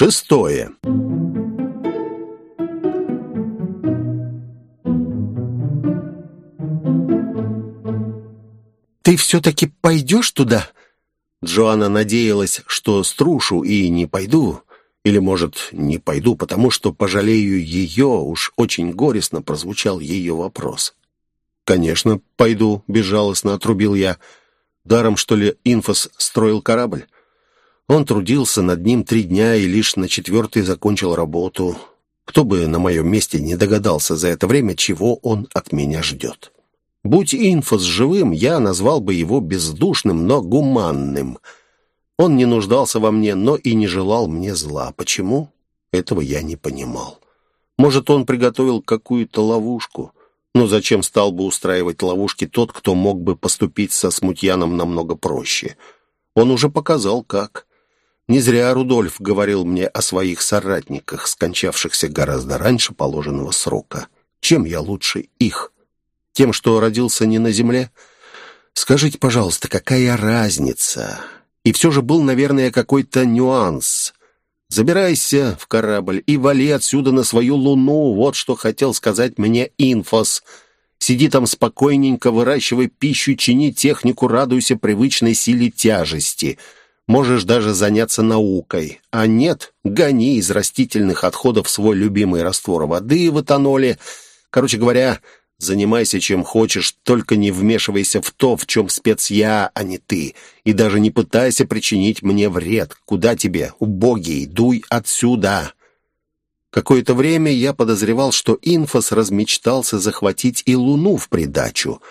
Шестое. «Ты все-таки пойдешь туда?» Джоанна надеялась, что струшу и не пойду. Или, может, не пойду, потому что пожалею ее, уж очень горестно прозвучал ее вопрос. «Конечно, пойду», — безжалостно отрубил я. «Даром, что ли, Инфос строил корабль?» Он трудился над ним три дня и лишь на четвертый закончил работу. Кто бы на моем месте не догадался за это время, чего он от меня ждет. Будь Инфос живым, я назвал бы его бездушным, но гуманным. Он не нуждался во мне, но и не желал мне зла. Почему? Этого я не понимал. Может, он приготовил какую-то ловушку? Но зачем стал бы устраивать ловушки тот, кто мог бы поступить со смутьяном намного проще? Он уже показал, как. Не зря Рудольф говорил мне о своих соратниках, скончавшихся гораздо раньше положенного срока. Чем я лучше их? Тем, что родился не на земле? Скажите, пожалуйста, какая разница? И все же был, наверное, какой-то нюанс. Забирайся в корабль и вали отсюда на свою луну. Вот что хотел сказать мне Инфос. Сиди там спокойненько, выращивай пищу, чини технику, радуйся привычной силе тяжести — Можешь даже заняться наукой. А нет, гони из растительных отходов свой любимый раствор воды в этаноле. Короче говоря, занимайся чем хочешь, только не вмешивайся в то, в чем спец я, а не ты. И даже не пытайся причинить мне вред. Куда тебе, убогий, дуй отсюда!» Какое-то время я подозревал, что Инфос размечтался захватить и Луну в придачу.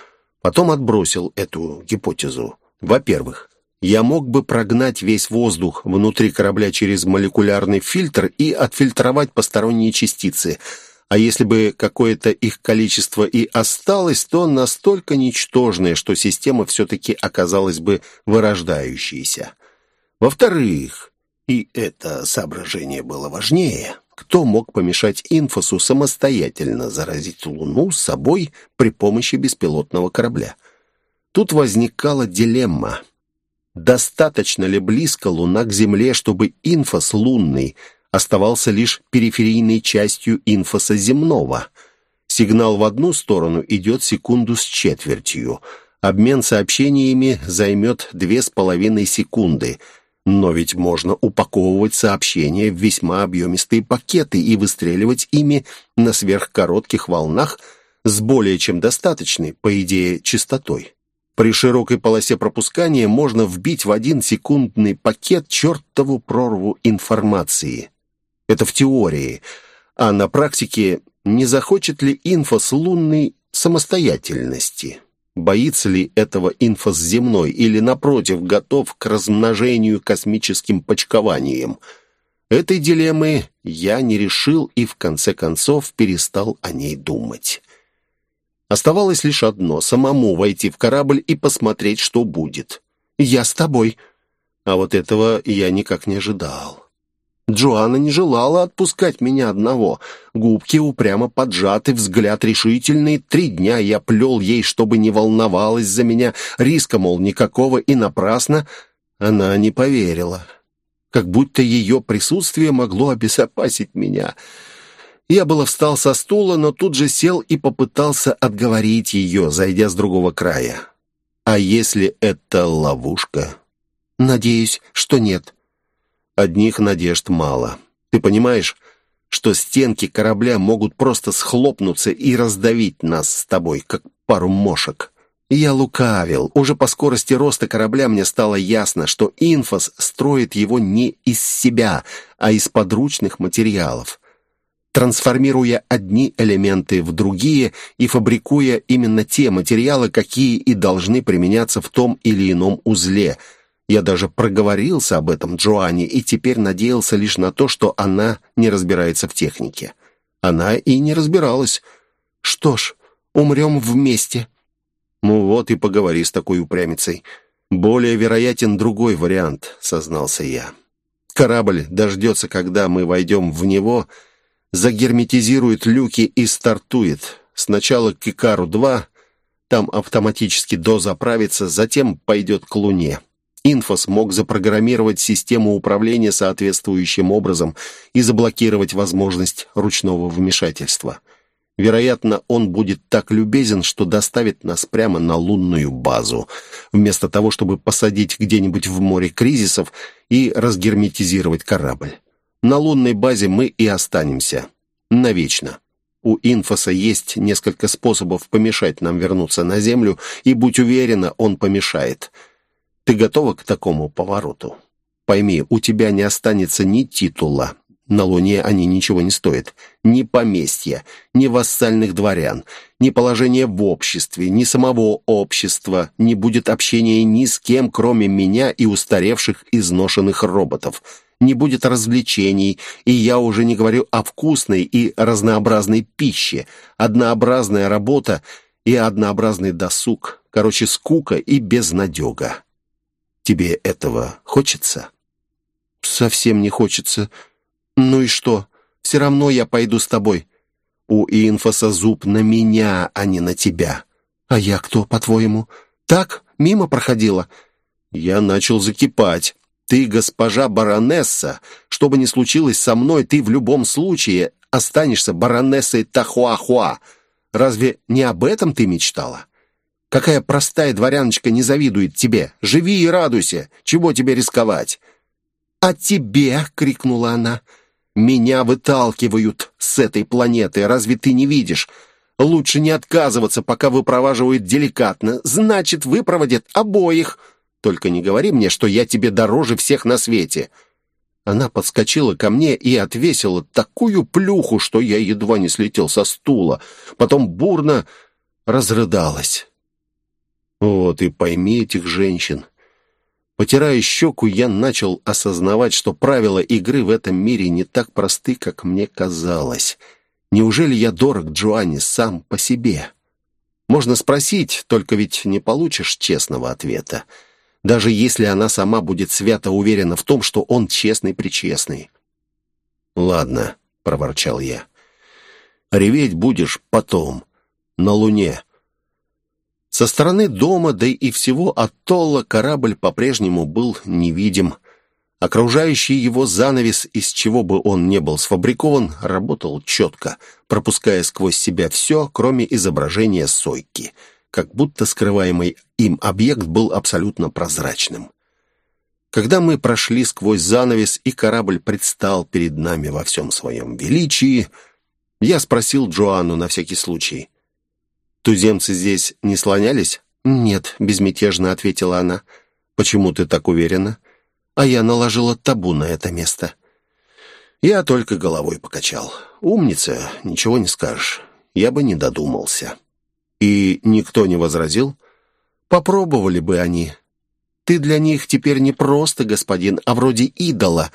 Потом отбросил эту гипотезу. Во-первых, я мог бы прогнать весь воздух внутри корабля через молекулярный фильтр и отфильтровать посторонние частицы. А если бы какое-то их количество и осталось, то настолько ничтожное, что система все-таки оказалась бы вырождающейся. Во-вторых, и это соображение было важнее, кто мог помешать инфосу самостоятельно заразить Луну с собой при помощи беспилотного корабля? Тут возникала дилемма – Достаточно ли близко Луна к Земле, чтобы инфос лунный оставался лишь периферийной частью инфоса земного? Сигнал в одну сторону идет секунду с четвертью. Обмен сообщениями займет две с половиной секунды. Но ведь можно упаковывать сообщения в весьма объемистые пакеты и выстреливать ими на сверхкоротких волнах с более чем достаточной, по идее, частотой. При широкой полосе пропускания можно вбить в один секундный пакет чертову прорву информации. Это в теории. А на практике не захочет ли инфос лунной самостоятельности? Боится ли этого инфос земной или, напротив, готов к размножению космическим почкованием? Этой дилеммы я не решил и, в конце концов, перестал о ней думать. Оставалось лишь одно — самому войти в корабль и посмотреть, что будет. «Я с тобой». А вот этого я никак не ожидал. Джоанна не желала отпускать меня одного. Губки упрямо поджаты, взгляд решительный. Три дня я плел ей, чтобы не волновалась за меня. Риска, мол, никакого и напрасно. Она не поверила. Как будто ее присутствие могло обезопасить меня. Я было встал со стула, но тут же сел и попытался отговорить ее, зайдя с другого края. А если это ловушка? Надеюсь, что нет. Одних надежд мало. Ты понимаешь, что стенки корабля могут просто схлопнуться и раздавить нас с тобой, как пару мошек? Я лукавил. Уже по скорости роста корабля мне стало ясно, что Инфос строит его не из себя, а из подручных материалов трансформируя одни элементы в другие и фабрикуя именно те материалы, какие и должны применяться в том или ином узле. Я даже проговорился об этом Джоанне и теперь надеялся лишь на то, что она не разбирается в технике. Она и не разбиралась. Что ж, умрем вместе. Ну вот и поговори с такой упрямицей. Более вероятен другой вариант, сознался я. Корабль дождется, когда мы войдем в него — загерметизирует люки и стартует. Сначала к Икару-2, там автоматически дозаправится, затем пойдет к Луне. Инфос мог запрограммировать систему управления соответствующим образом и заблокировать возможность ручного вмешательства. Вероятно, он будет так любезен, что доставит нас прямо на лунную базу, вместо того, чтобы посадить где-нибудь в море кризисов и разгерметизировать корабль. На лунной базе мы и останемся. Навечно. У Инфоса есть несколько способов помешать нам вернуться на Землю, и, будь уверена, он помешает – ты готова к такому повороту? Пойми, у тебя не останется ни титула. На Луне они ничего не стоят. Ни поместья, ни вассальных дворян, ни положения в обществе, ни самого общества. Не будет общения ни с кем, кроме меня и устаревших изношенных роботов. Не будет развлечений, и я уже не говорю о вкусной и разнообразной пище. Однообразная работа и однообразный досуг. Короче, скука и безнадега. Тебе этого хочется?» «Совсем не хочется. Ну и что? Все равно я пойду с тобой». «У инфоса зуб на меня, а не на тебя». «А я кто, по-твоему? Так, мимо проходила?» Я начал закипать. «Ты, госпожа баронесса, что бы ни случилось со мной, ты в любом случае останешься баронессой Тахуахуа. Разве не об этом ты мечтала?» Какая простая дворяночка не завидует тебе? Живи и радуйся. Чего тебе рисковать?» «А тебе!» — крикнула она. «Меня выталкивают с этой планеты. Разве ты не видишь? Лучше не отказываться, пока выпроваживают деликатно. Значит, выпроводят обоих. Только не говори мне, что я тебе дороже всех на свете». Она подскочила ко мне и отвесила такую плюху, что я едва не слетел со стула. Потом бурно разрыдалась. Вот и пойми этих женщин. Потирая щеку, я начал осознавать, что правила игры в этом мире не так просты, как мне казалось. Неужели я дорог Джоанне сам по себе? Можно спросить, только ведь не получишь честного ответа. Даже если она сама будет свято уверена в том, что он честный-причестный. «Ладно», — проворчал я. «Реветь будешь потом, на Луне». Со стороны дома, да и всего атолла корабль по-прежнему был невидим. Окружающий его занавес, из чего бы он не был сфабрикован, работал четко, пропуская сквозь себя все, кроме изображения сойки, как будто скрываемый им объект был абсолютно прозрачным. Когда мы прошли сквозь занавес, и корабль предстал перед нами во всем своем величии, я спросил Джоанну на всякий случай — «Туземцы здесь не слонялись?» «Нет», — безмятежно ответила она. «Почему ты так уверена?» «А я наложила табу на это место». Я только головой покачал. «Умница, ничего не скажешь. Я бы не додумался». «И никто не возразил?» «Попробовали бы они. Ты для них теперь не просто господин, а вроде идола.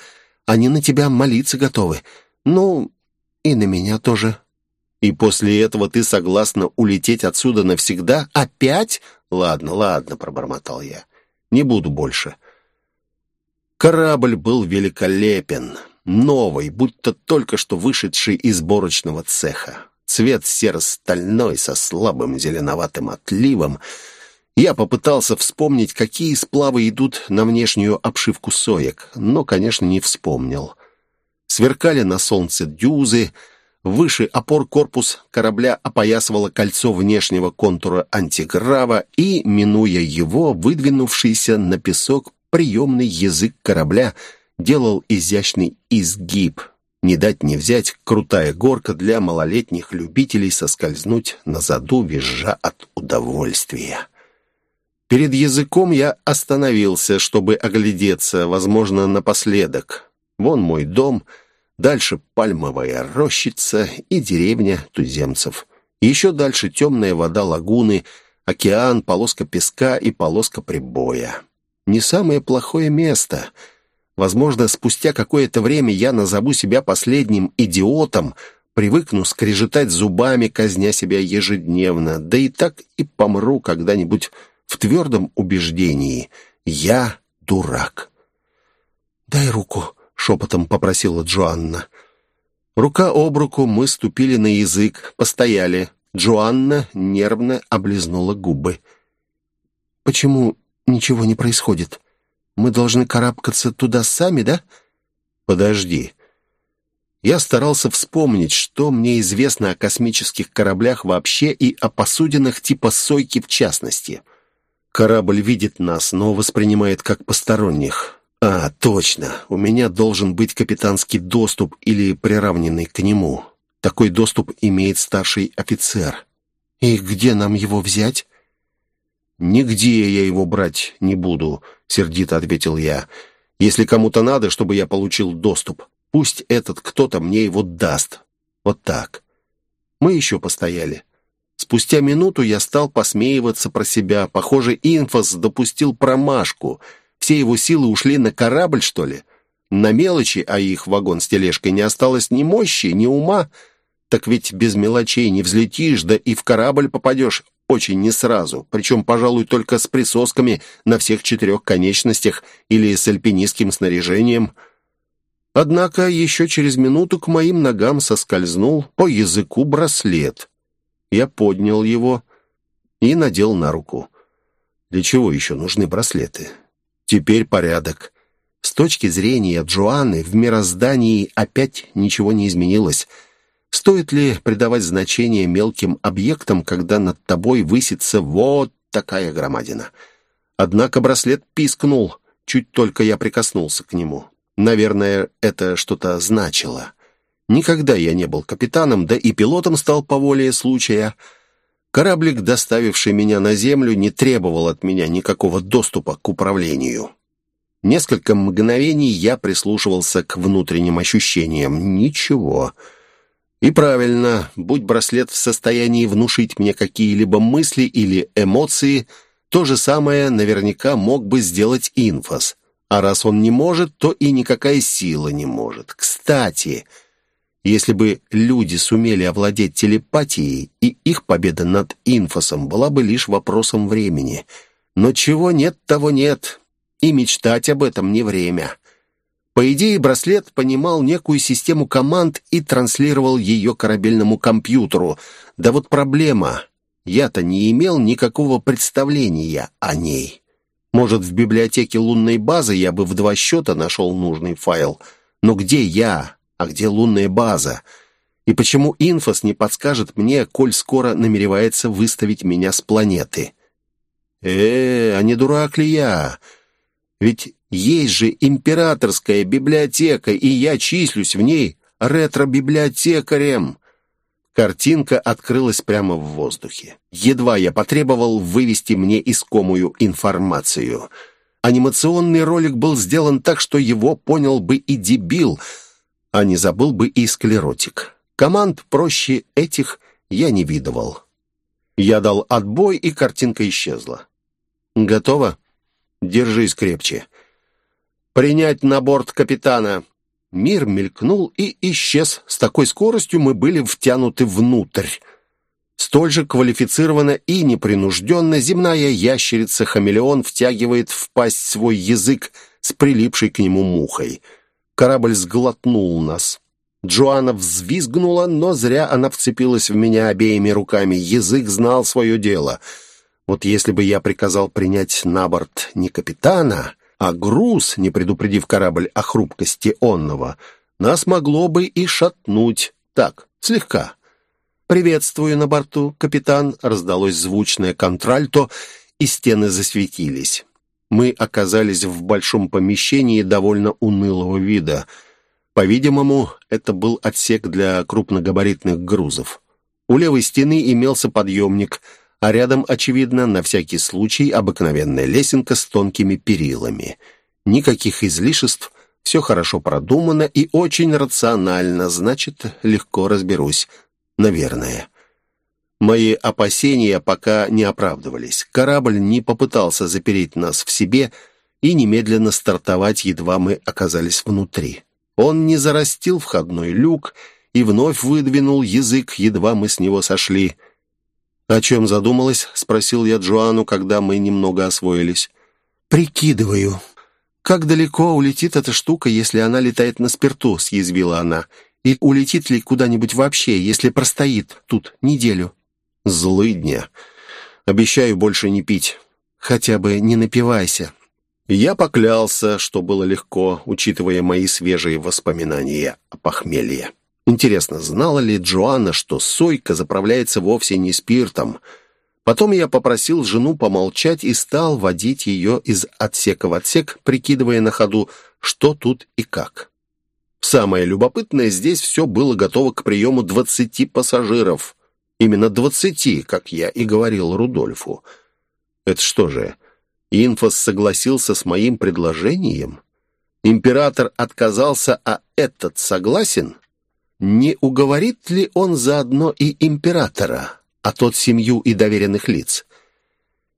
Они на тебя молиться готовы. Ну, и на меня тоже». И после этого ты согласна улететь отсюда навсегда? Опять? Ладно, ладно, пробормотал я. Не буду больше. Корабль был великолепен, новый, будто только что вышедший из сборочного цеха. Цвет серо-стальной со слабым зеленоватым отливом. Я попытался вспомнить, какие сплавы идут на внешнюю обшивку соек, но, конечно, не вспомнил. Сверкали на солнце дюзы, Выше опор корпус корабля опоясывало кольцо внешнего контура антиграва и, минуя его, выдвинувшийся на песок приемный язык корабля делал изящный изгиб. Не дать не взять крутая горка для малолетних любителей соскользнуть на заду, визжа от удовольствия. Перед языком я остановился, чтобы оглядеться, возможно, напоследок. Вон мой дом — Дальше пальмовая рощица и деревня туземцев. Еще дальше темная вода лагуны, океан, полоска песка и полоска прибоя. Не самое плохое место. Возможно, спустя какое-то время я назову себя последним идиотом, привыкну скрежетать зубами, казня себя ежедневно, да и так и помру когда-нибудь в твердом убеждении. Я дурак. «Дай руку», шепотом попросила Джоанна. Рука об руку мы ступили на язык, постояли. Джоанна нервно облизнула губы. «Почему ничего не происходит?» Мы должны карабкаться туда сами, да?» «Подожди». Я старался вспомнить, что мне известно о космических кораблях вообще и о посудинах типа «Сойки» в частности. Корабль видит нас, но воспринимает как посторонних. А, точно, у меня должен быть капитанский доступ или приравненный к нему. Такой доступ имеет старший офицер. «И где нам его взять?» «Нигде я его брать не буду», — сердито ответил я. «Если кому-то надо, чтобы я получил доступ, пусть этот кто-то мне его даст. Вот так». Мы еще постояли. Спустя минуту я стал посмеиваться про себя. Похоже, Инфос допустил промашку. Все его силы ушли на корабль, что ли? На мелочи, а их вагон с тележкой не осталось ни мощи, ни ума. Так ведь без мелочей не взлетишь, да и в корабль попадешь очень не сразу, причем, пожалуй, только с присосками на всех четырех конечностях или с альпинистским снаряжением. Однако еще через минуту к моим ногам соскользнул по языку браслет. Я поднял его и надел на руку. Для чего еще нужны браслеты? Теперь порядок. С точки зрения Джоанны в мироздании опять ничего не изменилось — Стоит ли придавать значение мелким объектам, когда над тобой высится вот такая громадина? Однако браслет пискнул, чуть только я прикоснулся к нему. Наверное, это что-то значило. Никогда я не был капитаном, да и пилотом стал по воле случая. Кораблик, доставивший меня на Землю, не требовал от меня никакого доступа к управлению. Несколько мгновений я прислушивался к внутренним ощущениям. Ничего. Ничего. И правильно, будь браслет в состоянии внушить мне какие-либо мысли или эмоции, то же самое наверняка мог бы сделать инфос. А раз он не может, то и никакая сила не может. Кстати, если бы люди сумели овладеть телепатией, и их победа над инфосом была бы лишь вопросом времени. Но чего нет, того нет. И мечтать об этом не время. По идее, браслет понимал некую систему команд и транслировал ее корабельному компьютеру. Да вот проблема. Я-то не имел никакого представления о ней. Может, в библиотеке лунной базы я бы в два счета нашел нужный файл. Но где я, а где лунная база? И почему Инфос не подскажет мне, коль скоро намеревается выставить меня с планеты? Э, а не дурак ли я? Ведь есть же императорская библиотека, и я числюсь в ней ретро-библиотекарем. Картинка открылась прямо в воздухе. Едва я потребовал вывести мне искомую информацию. Анимационный ролик был сделан так, что его понял бы и дебил, а не забыл бы и склеротик. Команд проще этих я не видывал. Я дал отбой, и картинка исчезла. «Готово? Держись крепче». «Принять на борт капитана!» Мир мелькнул и исчез. С такой скоростью мы были втянуты внутрь. Столь же квалифицированно и непринужденно земная ящерица-хамелеон втягивает в пасть свой язык с прилипшей к нему мухой. Корабль сглотнул нас. Джоанна взвизгнула, но зря она вцепилась в меня обеими руками. Язык знал свое дело. Вот если бы я приказал принять на борт не капитана, а груз, не предупредив корабль о хрупкости онного, нас могло бы и шатнуть. Так, слегка. «Приветствую на борту, капитан!» — раздалось звучное контральто, и стены засветились. Мы оказались в большом помещении довольно унылого вида. По-видимому, это был отсек для крупногабаритных грузов. У левой стены имелся подъемник — а рядом, очевидно, на всякий случай обыкновенная лесенка с тонкими перилами. Никаких излишеств, все хорошо продумано и очень рационально, значит, легко разберусь. Наверное. Мои опасения пока не оправдывались. Корабль не попытался запереть нас в себе и немедленно стартовать, едва мы оказались внутри. Он не зарастил входной люк и вновь выдвинул язык, едва мы с него сошли — «О чем задумалась?» — спросил я Джоанну, когда мы немного освоились. «Прикидываю. Как далеко улетит эта штука, если она летает на спирту?» — съязвила она. «И улетит ли куда-нибудь вообще, если простоит тут неделю?» «Злыдня. Обещаю больше не пить». «Хотя бы не напивайся. Я поклялся, что было легко, учитывая мои свежие воспоминания о похмелье. Интересно, знала ли Джоанна, что сойка заправляется вовсе не спиртом? Потом я попросил жену помолчать и стал водить ее из отсека в отсек, прикидывая на ходу, что тут и как. Самое любопытное, здесь все было готово к приему двадцати пассажиров. Именно двадцати, как я и говорил Рудольфу. Это что же, Инфос согласился с моим предложением? Император отказался, а этот согласен? Не уговорит ли он заодно и императора, а тот семью и доверенных лиц?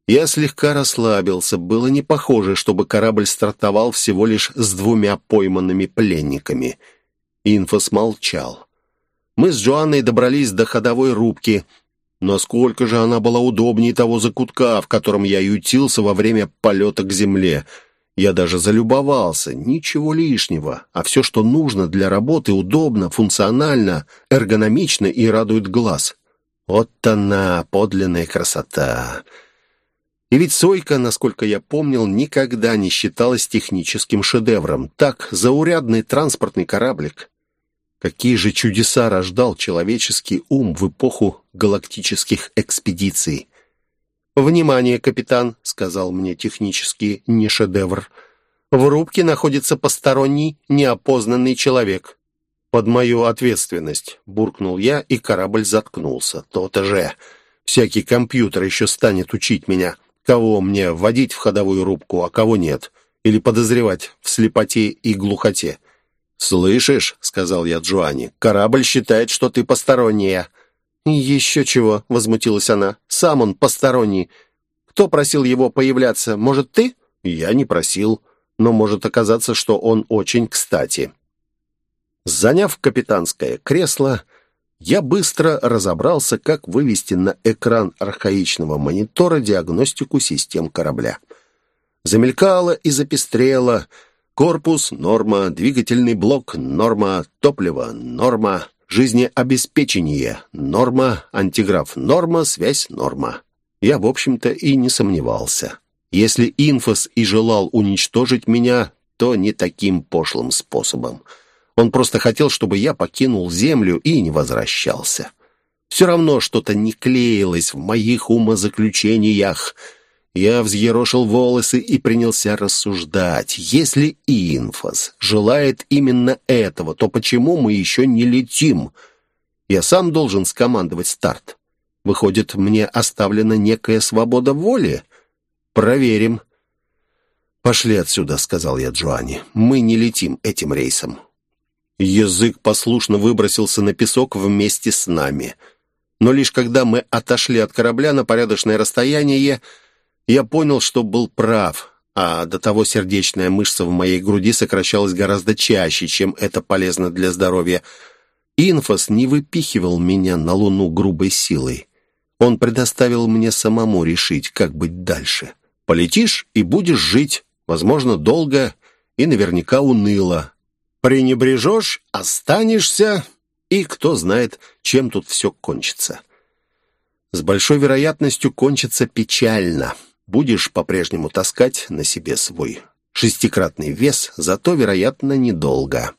Я слегка расслабился. Было не похоже, чтобы корабль стартовал всего лишь с двумя пойманными пленниками. Инфос молчал. Мы с Джоанной добрались до ходовой рубки. Насколько же она была удобнее того закутка, в котором я ютился во время полета к земле. Я даже залюбовался. Ничего лишнего. А все, что нужно для работы, удобно, функционально, эргономично и радует глаз. Вот она, подлинная красота. И ведь Сойка, насколько я помнил, никогда не считалась техническим шедевром. Так, заурядный транспортный кораблик. Какие же чудеса рождал человеческий ум в эпоху галактических экспедиций. «Внимание, капитан», — сказал мне технический не шедевр. «В рубке находится посторонний, неопознанный человек». «Под мою ответственность», — буркнул я, и корабль заткнулся. «То-то же! Всякий компьютер еще станет учить меня, кого мне вводить в ходовую рубку, а кого нет, или подозревать в слепоте и глухоте». «Слышишь», — сказал я Джоанне, — «корабль считает, что ты посторонняя». «Еще чего», — возмутилась она. «Сам он посторонний. Кто просил его появляться? Может, ты?» «Я не просил, но может оказаться, что он очень кстати». Заняв капитанское кресло, я быстро разобрался, как вывести на экран архаичного монитора диагностику систем корабля. Замелькало и запестрело. Корпус — норма, двигательный блок — норма, топливо — норма, жизнеобеспечение — норма, антиграф — норма, связь — норма. Я, в общем-то, и не сомневался. Если Инфос и желал уничтожить меня, то не таким пошлым способом — он просто хотел, чтобы я покинул землю и не возвращался. Все равно что-то не клеилось в моих умозаключениях. Я взъерошил волосы и принялся рассуждать. Если Инфос желает именно этого, то почему мы еще не летим? Я сам должен скомандовать старт. Выходит, мне оставлена некая свобода воли? Проверим. «Пошли отсюда», — сказал я Джоанне. «Мы не летим этим рейсом. Язык послушно выбросился на песок вместе с нами. Но лишь когда мы отошли от корабля на порядочное расстояние, я понял, что был прав, а до того сердечная мышца в моей груди сокращалась гораздо чаще, чем это полезно для здоровья. Инфос не выпихивал меня на луну грубой силой. Он предоставил мне самому решить, как быть дальше. Полетишь и будешь жить, возможно, долго и наверняка уныло, Пренебрежешь — останешься, и кто знает, чем тут все кончится. С большой вероятностью кончится печально. Будешь по-прежнему таскать на себе свой шестикратный вес, зато, вероятно, недолго.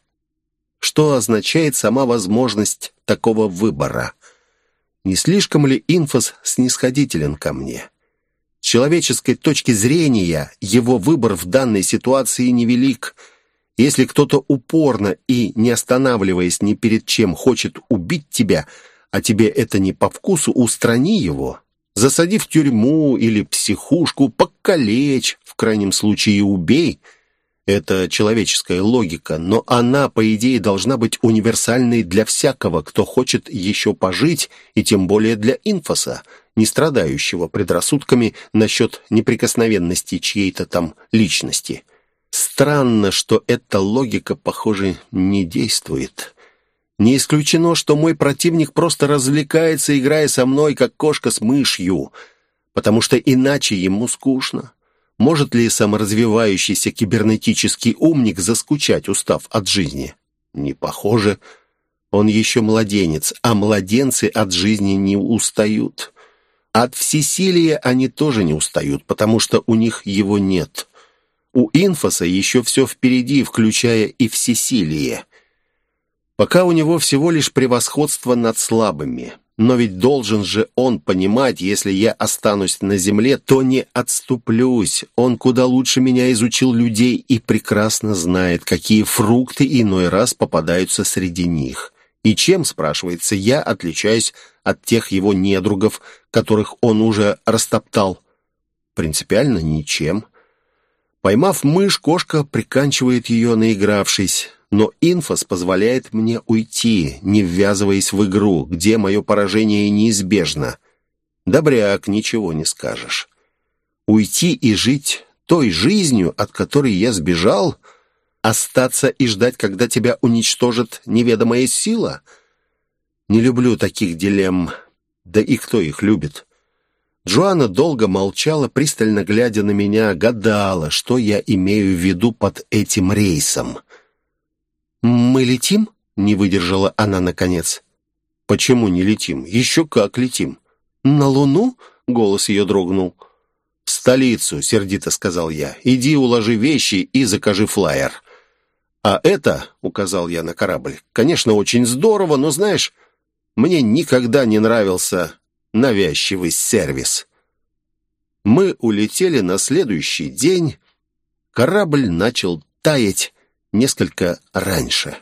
Что означает сама возможность такого выбора? Не слишком ли инфос снисходителен ко мне? С человеческой точки зрения его выбор в данной ситуации невелик — если кто-то упорно и, не останавливаясь ни перед чем, хочет убить тебя, а тебе это не по вкусу, устрани его. Засади в тюрьму или психушку, покалечь, в крайнем случае убей. Это человеческая логика, но она, по идее, должна быть универсальной для всякого, кто хочет еще пожить, и тем более для инфоса, не страдающего предрассудками насчет неприкосновенности чьей-то там личности. Странно, что эта логика, похоже, не действует. Не исключено, что мой противник просто развлекается, играя со мной, как кошка с мышью, потому что иначе ему скучно. Может ли саморазвивающийся кибернетический умник заскучать, устав от жизни? Не похоже. Он еще младенец, а младенцы от жизни не устают. От всесилия они тоже не устают, потому что у них его нет. У Инфоса еще все впереди, включая и всесилие. Пока у него всего лишь превосходство над слабыми. Но ведь должен же он понимать, если я останусь на земле, то не отступлюсь. Он куда лучше меня изучил людей и прекрасно знает, какие фрукты иной раз попадаются среди них. И чем, спрашивается, я отличаюсь от тех его недругов, которых он уже растоптал? Принципиально ничем. Поймав мышь, кошка приканчивает ее, наигравшись но инфос позволяет мне уйти, не ввязываясь в игру, где мое поражение неизбежно. Добряк, ничего не скажешь. Уйти и жить той жизнью, от которой я сбежал, остаться и ждать, когда тебя уничтожит неведомая сила? Не люблю таких дилемм. Да и кто их любит? Джоанна долго молчала, пристально глядя на меня, гадала, что я имею в виду под этим рейсом. «Мы летим?» — не выдержала она наконец. «Почему не летим? Еще как летим!» «На Луну?» — голос ее дрогнул. «В столицу», — сердито сказал я. «Иди уложи вещи и закажи флайер». «А это», — указал я на корабль, — «конечно, очень здорово, но, знаешь, мне никогда не нравился навязчивый сервис». Мы улетели на следующий день. Корабль начал таять, несколько раньше.